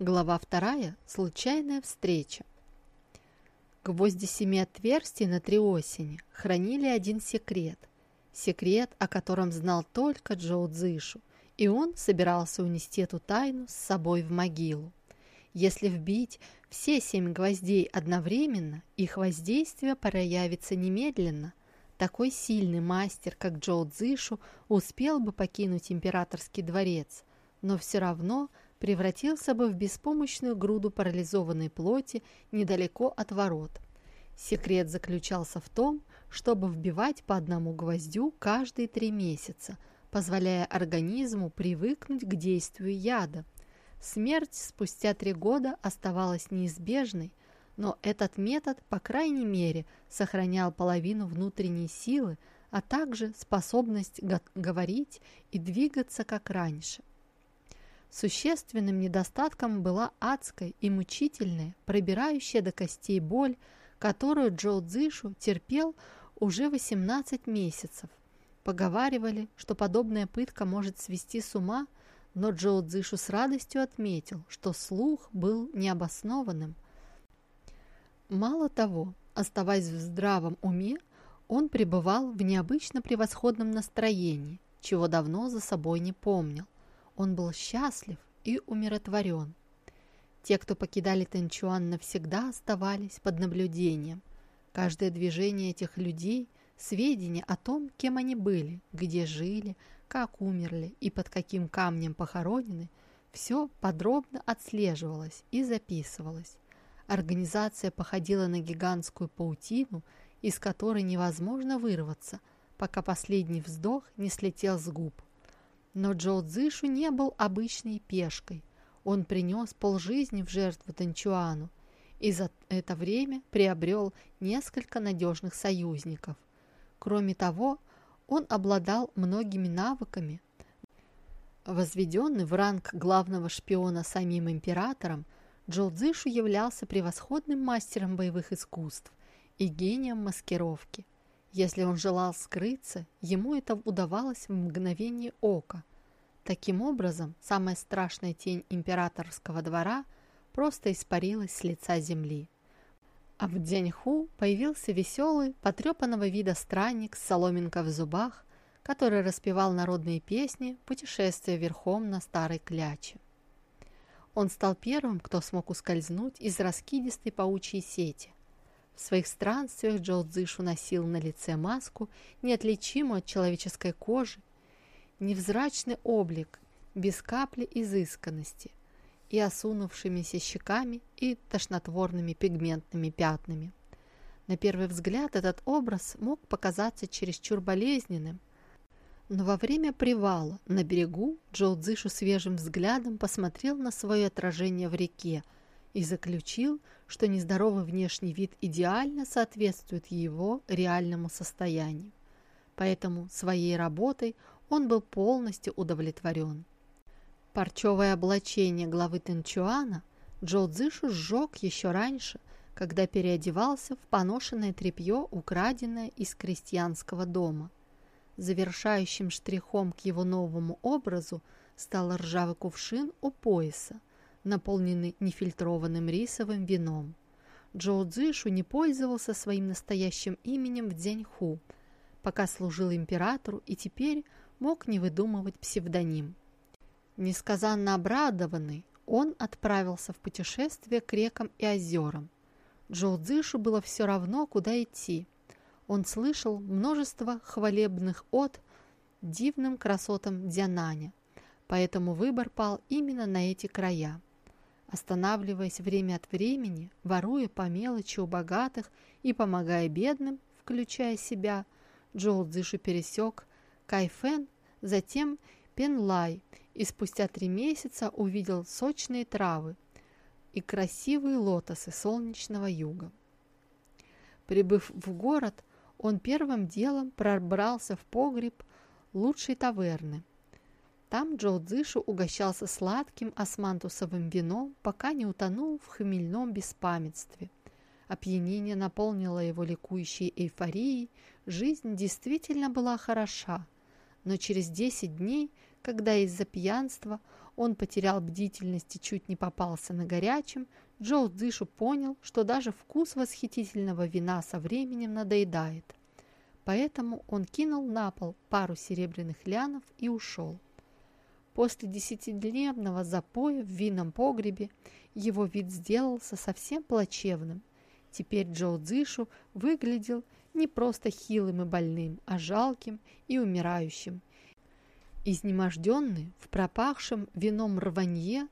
Глава вторая. Случайная встреча. Гвозди семи отверстий на три осени хранили один секрет. Секрет, о котором знал только Джоу Цзышу, и он собирался унести эту тайну с собой в могилу. Если вбить все семь гвоздей одновременно, их воздействие проявится немедленно. Такой сильный мастер, как Джоу Цзышу, успел бы покинуть императорский дворец, но все равно – превратился бы в беспомощную груду парализованной плоти недалеко от ворот. Секрет заключался в том, чтобы вбивать по одному гвоздю каждые три месяца, позволяя организму привыкнуть к действию яда. Смерть спустя три года оставалась неизбежной, но этот метод, по крайней мере, сохранял половину внутренней силы, а также способность говорить и двигаться как раньше. Существенным недостатком была адская и мучительная, пробирающая до костей боль, которую Джо Цзишу терпел уже 18 месяцев. Поговаривали, что подобная пытка может свести с ума, но Джо Цзишу с радостью отметил, что слух был необоснованным. Мало того, оставаясь в здравом уме, он пребывал в необычно превосходном настроении, чего давно за собой не помнил. Он был счастлив и умиротворен. Те, кто покидали Тэнчуан, навсегда оставались под наблюдением. Каждое движение этих людей – сведения о том, кем они были, где жили, как умерли и под каким камнем похоронены – все подробно отслеживалось и записывалось. Организация походила на гигантскую паутину, из которой невозможно вырваться, пока последний вздох не слетел с губ. Но Джоу Цзышу не был обычной пешкой. Он принес полжизни в жертву Танчуану и за это время приобрел несколько надежных союзников. Кроме того, он обладал многими навыками. Возведенный в ранг главного шпиона самим императором, Джоу Цзышу являлся превосходным мастером боевых искусств и гением маскировки. Если он желал скрыться, ему это удавалось в мгновение ока. Таким образом, самая страшная тень императорского двора просто испарилась с лица земли. А в Дзяньху появился веселый, потрепанного вида странник с соломинкой в зубах, который распевал народные песни путешествия верхом на старой кляче. Он стал первым, кто смог ускользнуть из раскидистой паучьей сети. В своих странствиях Джоу Цзышу носил на лице маску, неотличимую от человеческой кожи, невзрачный облик, без капли изысканности и осунувшимися щеками и тошнотворными пигментными пятнами. На первый взгляд этот образ мог показаться чересчур болезненным, но во время привала на берегу Джоу Цзышу свежим взглядом посмотрел на свое отражение в реке и заключил, что нездоровый внешний вид идеально соответствует его реальному состоянию. Поэтому своей работой он был полностью удовлетворен. Парчевое облачение главы Тенчуана Джо Цзышу сжег еще раньше, когда переодевался в поношенное тряпье, украденное из крестьянского дома. Завершающим штрихом к его новому образу стал ржавый кувшин у пояса, наполненный нефильтрованным рисовым вином. Джоу Цзышу не пользовался своим настоящим именем в Дзяньху, пока служил императору и теперь мог не выдумывать псевдоним. Несказанно обрадованный, он отправился в путешествие к рекам и озерам. Джоу Цзышу было все равно, куда идти. Он слышал множество хвалебных от дивным красотам Дзянаня, поэтому выбор пал именно на эти края. Останавливаясь время от времени, воруя по мелочи у богатых и помогая бедным, включая себя, Джоу Цзышу пересек Кайфен, затем Пенлай и спустя три месяца увидел сочные травы и красивые лотосы солнечного юга. Прибыв в город, он первым делом пробрался в погреб лучшей таверны. Там Джо Цзышу угощался сладким османтусовым вином, пока не утонул в хмельном беспамятстве. Опьянение наполнило его ликующей эйфорией, жизнь действительно была хороша – но через 10 дней, когда из-за пьянства он потерял бдительность и чуть не попался на горячем, Джоу Цзышу понял, что даже вкус восхитительного вина со временем надоедает. Поэтому он кинул на пол пару серебряных лянов и ушел. После десятидневного запоя в винном погребе его вид сделался совсем плачевным. Теперь Джоу Цзышу выглядел не просто хилым и больным, а жалким и умирающим. Изнеможденный в пропахшем вином рванье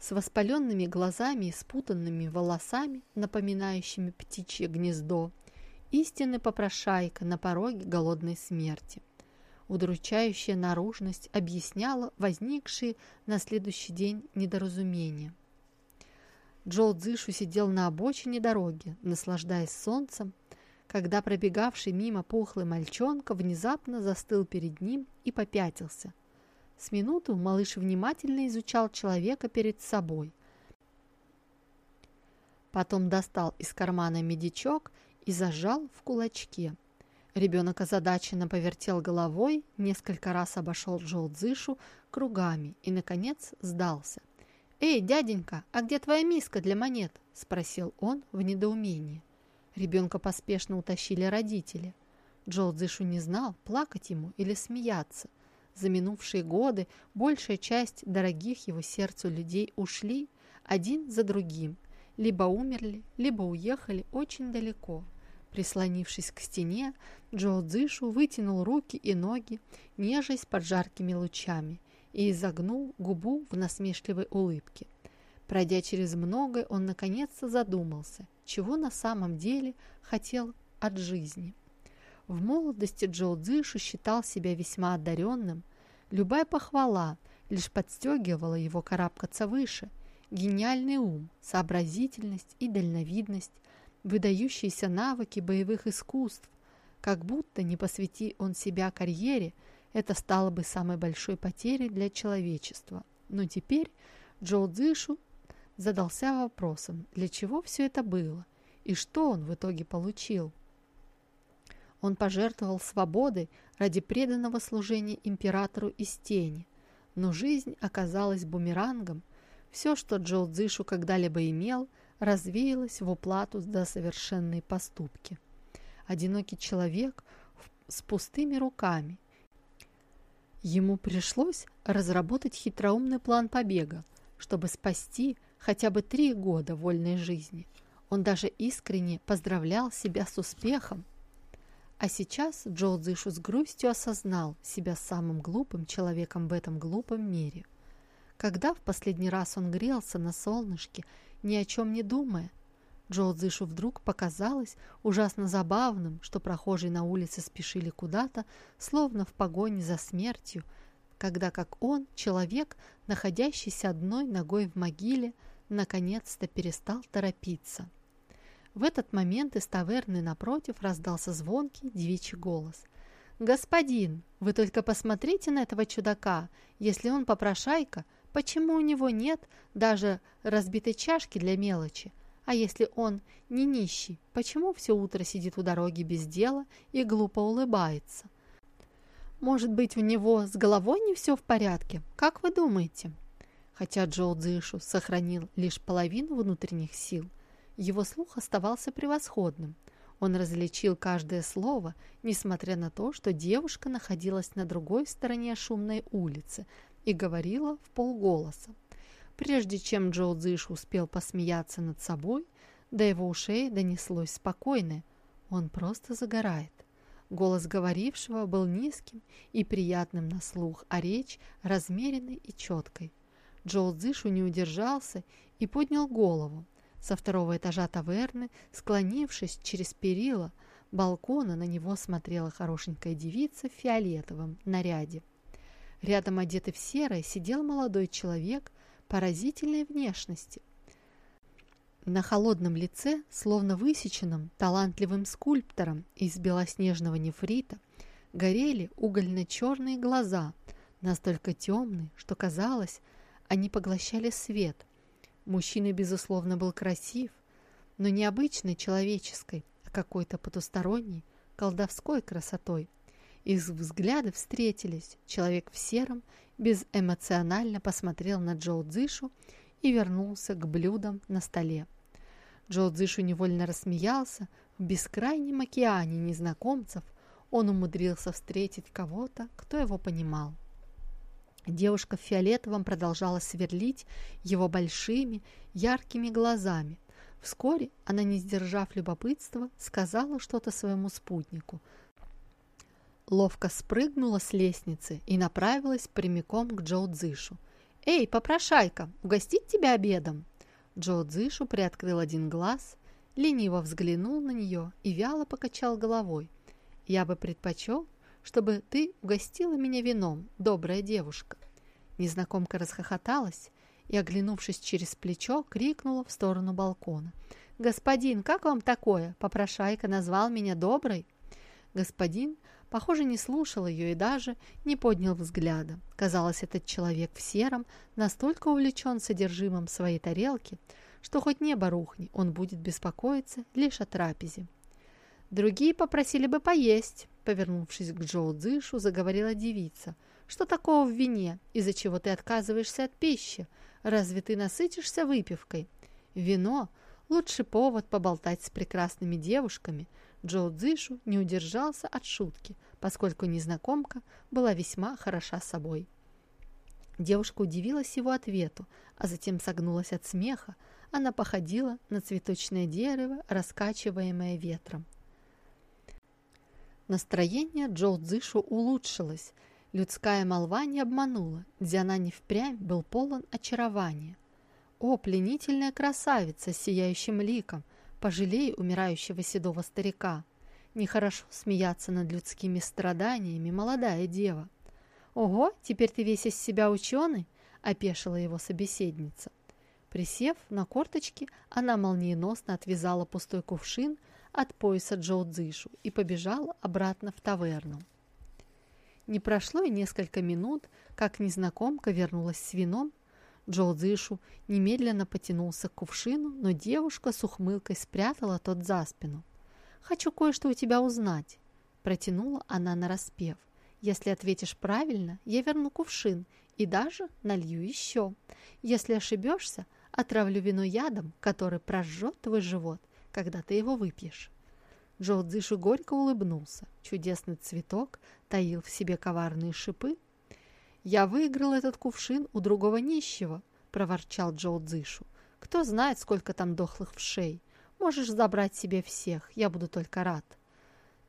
с воспаленными глазами и спутанными волосами, напоминающими птичье гнездо, истинный попрошайка на пороге голодной смерти. Удручающая наружность объясняла возникшие на следующий день недоразумения. Джоу Цзышу сидел на обочине дороги, наслаждаясь солнцем, когда пробегавший мимо пухлый мальчонка внезапно застыл перед ним и попятился. С минуту малыш внимательно изучал человека перед собой. Потом достал из кармана медичок и зажал в кулачке. Ребенок озадаченно повертел головой, несколько раз обошел Джоу Цзышу кругами и, наконец, сдался. «Эй, дяденька, а где твоя миска для монет?» – спросил он в недоумении. Ребенка поспешно утащили родители. Джоу Цзышу не знал, плакать ему или смеяться. За минувшие годы большая часть дорогих его сердцу людей ушли один за другим, либо умерли, либо уехали очень далеко. Прислонившись к стене, Джоу Цзышу вытянул руки и ноги, нежесть под жаркими лучами, и изогнул губу в насмешливой улыбке. Пройдя через многое, он наконец-то задумался, чего на самом деле хотел от жизни. В молодости Джоу Цзышу считал себя весьма одаренным. Любая похвала лишь подстегивала его карабкаться выше. Гениальный ум, сообразительность и дальновидность, выдающиеся навыки боевых искусств. Как будто, не посвяти он себя карьере, это стало бы самой большой потерей для человечества. Но теперь Джоу Цзышу задался вопросом, для чего все это было и что он в итоге получил. Он пожертвовал свободой ради преданного служения императору из тени, но жизнь оказалась бумерангом. Все, что Джоу Цзышу когда-либо имел, развеялось в уплату за совершенные поступки. Одинокий человек с пустыми руками. Ему пришлось разработать хитроумный план побега, чтобы спасти хотя бы три года вольной жизни. Он даже искренне поздравлял себя с успехом. А сейчас Джо Дзышу с грустью осознал себя самым глупым человеком в этом глупом мире. Когда в последний раз он грелся на солнышке, ни о чем не думая, Джо Дзышу вдруг показалось ужасно забавным, что прохожие на улице спешили куда-то, словно в погоне за смертью, когда как он, человек, находящийся одной ногой в могиле, наконец-то перестал торопиться. В этот момент из таверны напротив раздался звонкий девичий голос. «Господин, вы только посмотрите на этого чудака. Если он попрошайка, почему у него нет даже разбитой чашки для мелочи? А если он не нищий, почему все утро сидит у дороги без дела и глупо улыбается? Может быть, у него с головой не все в порядке? Как вы думаете?» Хотя Джоу Цзишу сохранил лишь половину внутренних сил, его слух оставался превосходным. Он различил каждое слово, несмотря на то, что девушка находилась на другой стороне шумной улицы и говорила в полголоса. Прежде чем Джоу Цзиш успел посмеяться над собой, до его ушей донеслось спокойное «Он просто загорает». Голос говорившего был низким и приятным на слух, а речь размеренной и четкой. Джоу Цзишу не удержался и поднял голову. Со второго этажа таверны, склонившись через перила балкона, на него смотрела хорошенькая девица в фиолетовом наряде. Рядом, одетый в серое, сидел молодой человек поразительной внешности. На холодном лице, словно высеченном талантливым скульптором из белоснежного нефрита, горели угольно-черные глаза, настолько темные, что казалось, они поглощали свет. Мужчина, безусловно, был красив, но не обычной человеческой, а какой-то потусторонней, колдовской красотой. Их взгляды встретились. Человек в сером безэмоционально посмотрел на Джоу Цзишу и вернулся к блюдам на столе. Джоу Цзишу невольно рассмеялся. В бескрайнем океане незнакомцев он умудрился встретить кого-то, кто его понимал. Девушка в фиолетовом продолжала сверлить его большими, яркими глазами. Вскоре она, не сдержав любопытства, сказала что-то своему спутнику. Ловко спрыгнула с лестницы и направилась прямиком к Джоу Цзышу. «Эй, попрошайка, угостить тебя обедом?» Джоу Цзышу приоткрыл один глаз, лениво взглянул на нее и вяло покачал головой. «Я бы предпочел, чтобы ты угостила меня вином, добрая девушка». Незнакомка расхохоталась и, оглянувшись через плечо, крикнула в сторону балкона. «Господин, как вам такое? Попрошайка назвал меня доброй?» Господин, похоже, не слушал ее и даже не поднял взгляда. Казалось, этот человек в сером настолько увлечен содержимым своей тарелки, что хоть небо рухни, он будет беспокоиться лишь о трапезе. Другие попросили бы поесть, повернувшись к Джоу Цзышу, заговорила девица. Что такого в вине, из-за чего ты отказываешься от пищи? Разве ты насытишься выпивкой? Вино – лучший повод поболтать с прекрасными девушками. Джоу Цзышу не удержался от шутки, поскольку незнакомка была весьма хороша собой. Девушка удивилась его ответу, а затем согнулась от смеха. Она походила на цветочное дерево, раскачиваемое ветром. Настроение Джоу Цзышу улучшилось. Людская молва не обманула. Дзянань впрямь был полон очарования. «О, пленительная красавица с сияющим ликом! Пожалей умирающего седого старика! Нехорошо смеяться над людскими страданиями, молодая дева!» «Ого, теперь ты весь из себя ученый?» – опешила его собеседница. Присев на корточки, она молниеносно отвязала пустой кувшин от пояса Джоу Цзишу и побежала обратно в таверну. Не прошло и несколько минут, как незнакомка вернулась с вином. Джоу Цзишу немедленно потянулся к кувшину, но девушка с ухмылкой спрятала тот за спину. «Хочу кое-что у тебя узнать», – протянула она нараспев. «Если ответишь правильно, я верну кувшин и даже налью еще. Если ошибешься, отравлю вино ядом, который прожжет твой живот когда ты его выпьешь. Джоу Цзишу горько улыбнулся. Чудесный цветок таил в себе коварные шипы. «Я выиграл этот кувшин у другого нищего», — проворчал Джоу Цзишу. «Кто знает, сколько там дохлых вшей. Можешь забрать себе всех, я буду только рад».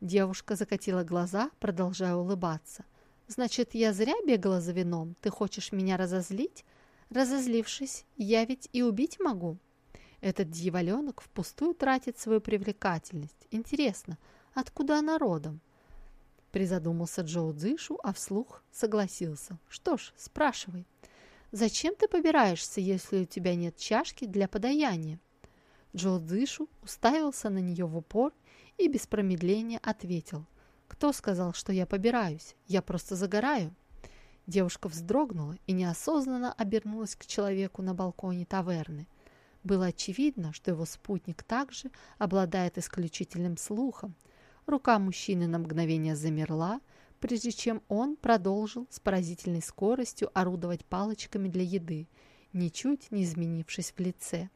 Девушка закатила глаза, продолжая улыбаться. «Значит, я зря бегала за вином? Ты хочешь меня разозлить?» «Разозлившись, я ведь и убить могу». Этот дьяволенок впустую тратит свою привлекательность. Интересно, откуда она родом? Призадумался Джоу Цзишу, а вслух согласился. Что ж, спрашивай. Зачем ты побираешься, если у тебя нет чашки для подаяния? Джоу Цзишу уставился на нее в упор и без промедления ответил. Кто сказал, что я побираюсь? Я просто загораю. Девушка вздрогнула и неосознанно обернулась к человеку на балконе таверны – было очевидно, что его спутник также обладает исключительным слухом. Рука мужчины на мгновение замерла, прежде чем он продолжил с поразительной скоростью орудовать палочками для еды, ничуть не изменившись в лице.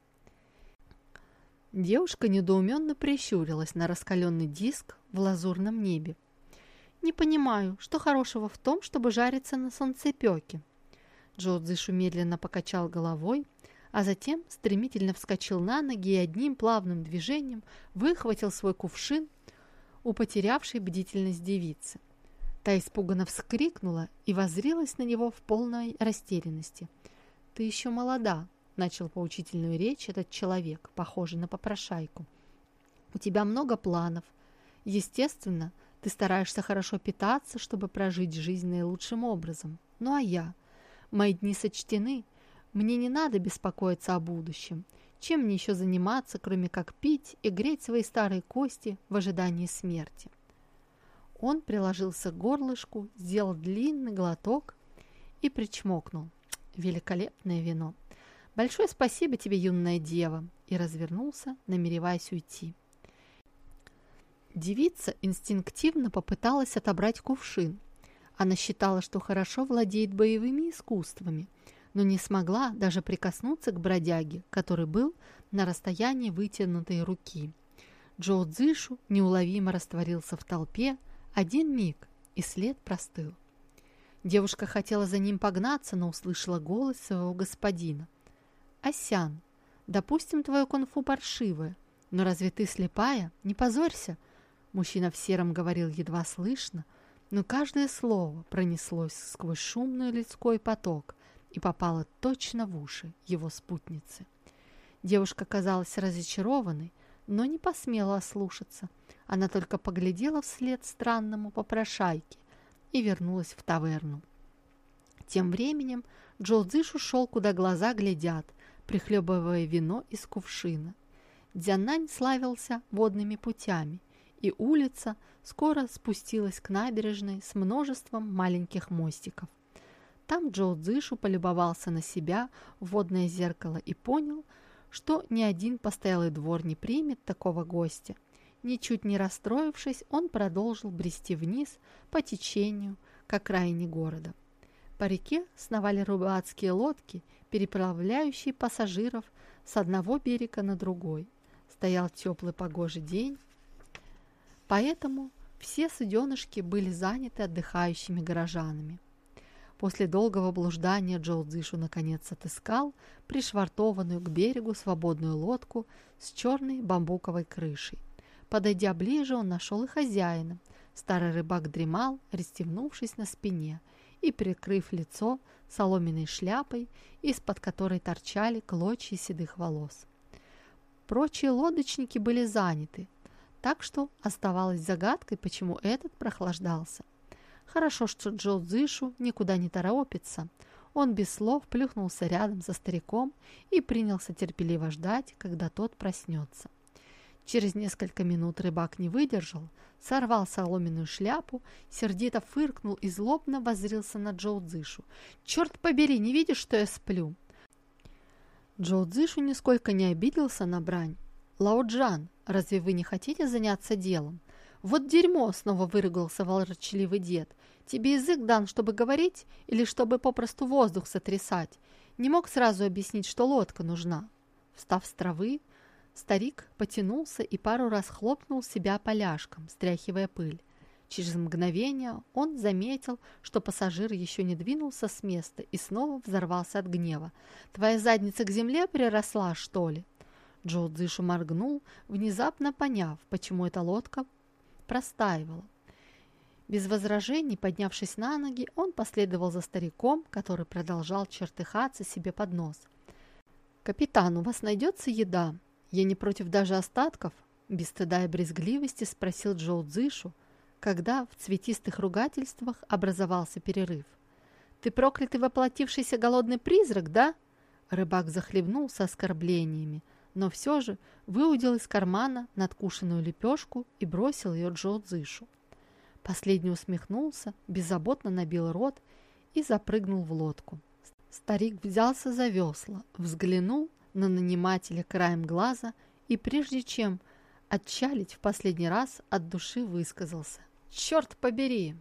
Девушка недоуменно прищурилась на раскаленный диск в лазурном небе. «Не понимаю, что хорошего в том, чтобы жариться на солнцепеке?» Джо Цзышу медленно покачал головой, а затем стремительно вскочил на ноги и одним плавным движением выхватил свой кувшин у потерявшей бдительность девицы. Та испуганно вскрикнула и воззрилась на него в полной растерянности. «Ты еще молода», — начал поучительную речь этот человек, похожий на попрошайку. «У тебя много планов. Естественно, ты стараешься хорошо питаться, чтобы прожить жизнь наилучшим образом. Ну а я? Мои дни сочтены, мне не надо беспокоиться о будущем. Чем мне еще заниматься, кроме как пить и греть свои старые кости в ожидании смерти? Он приложился к горлышку, сделал длинный глоток и причмокнул. Великолепное вино. Большое спасибо тебе, юная дева, и развернулся, намереваясь уйти. Девица инстинктивно попыталась отобрать кувшин. Она считала, что хорошо владеет боевыми искусствами, но не смогла даже прикоснуться к бродяге, который был на расстоянии вытянутой руки. Джоу Цзышу неуловимо растворился в толпе один миг, и след простыл. Девушка хотела за ним погнаться, но услышала голос своего господина. «Асян, допустим, твое кунг-фу паршивое, но разве ты слепая? Не позорься!» Мужчина в сером говорил едва слышно, но каждое слово пронеслось сквозь шумный людской поток и попало точно в уши его спутницы. Девушка казалась разочарованной, но не посмела ослушаться. Она только поглядела вслед странному попрошайке и вернулась в таверну. Тем временем Джо Цзыш ушел, куда глаза глядят, прихлебывая вино из кувшина. Дзянань славился водными путями – и улица скоро спустилась к набережной с множеством маленьких мостиков. Там Джоу Цзышу полюбовался на себя в водное зеркало и понял, что ни один постоялый двор не примет такого гостя. Ничуть не расстроившись, он продолжил брести вниз по течению к окраине города. По реке сновали рыбацкие лодки, переправляющие пассажиров с одного берега на другой. Стоял теплый погожий день, Поэтому все суденышки были заняты отдыхающими горожанами. После долгого блуждания Джоу Цзишу наконец отыскал пришвартованную к берегу свободную лодку с черной бамбуковой крышей. Подойдя ближе, он нашел и хозяина. Старый рыбак дремал, расстегнувшись на спине и прикрыв лицо соломенной шляпой, из-под которой торчали клочья седых волос. Прочие лодочники были заняты, так что оставалось загадкой, почему этот прохлаждался. Хорошо, что Джо Дзышу никуда не торопится. Он без слов плюхнулся рядом со стариком и принялся терпеливо ждать, когда тот проснется. Через несколько минут рыбак не выдержал, сорвал соломенную шляпу, сердито фыркнул и злобно воззрился на Джоу Дзышу. «Черт побери, не видишь, что я сплю?» Джоу Дзышу нисколько не обиделся на брань. «Лао Джан, разве вы не хотите заняться делом?» «Вот дерьмо!» — снова выругался ворчливый дед. «Тебе язык дан, чтобы говорить, или чтобы попросту воздух сотрясать? Не мог сразу объяснить, что лодка нужна?» Встав с травы, старик потянулся и пару раз хлопнул себя поляшком, стряхивая пыль. Через мгновение он заметил, что пассажир еще не двинулся с места и снова взорвался от гнева. «Твоя задница к земле приросла, что ли?» Джо Дзышу моргнул, внезапно поняв, почему эта лодка простаивала. Без возражений, поднявшись на ноги, он последовал за стариком, который продолжал чертыхаться себе под нос. «Капитан, у вас найдется еда? Я не против даже остатков?» Без стыда и брезгливости спросил Джоу Дзышу, когда в цветистых ругательствах образовался перерыв. «Ты проклятый воплотившийся голодный призрак, да?» Рыбак захлебнулся оскорблениями, но все же выудил из кармана надкушенную лепешку и бросил ее Джо Дзышу. Последний усмехнулся, беззаботно набил рот и запрыгнул в лодку. Старик взялся за весла, взглянул на нанимателя краем глаза и прежде чем отчалить в последний раз от души высказался. «Черт побери!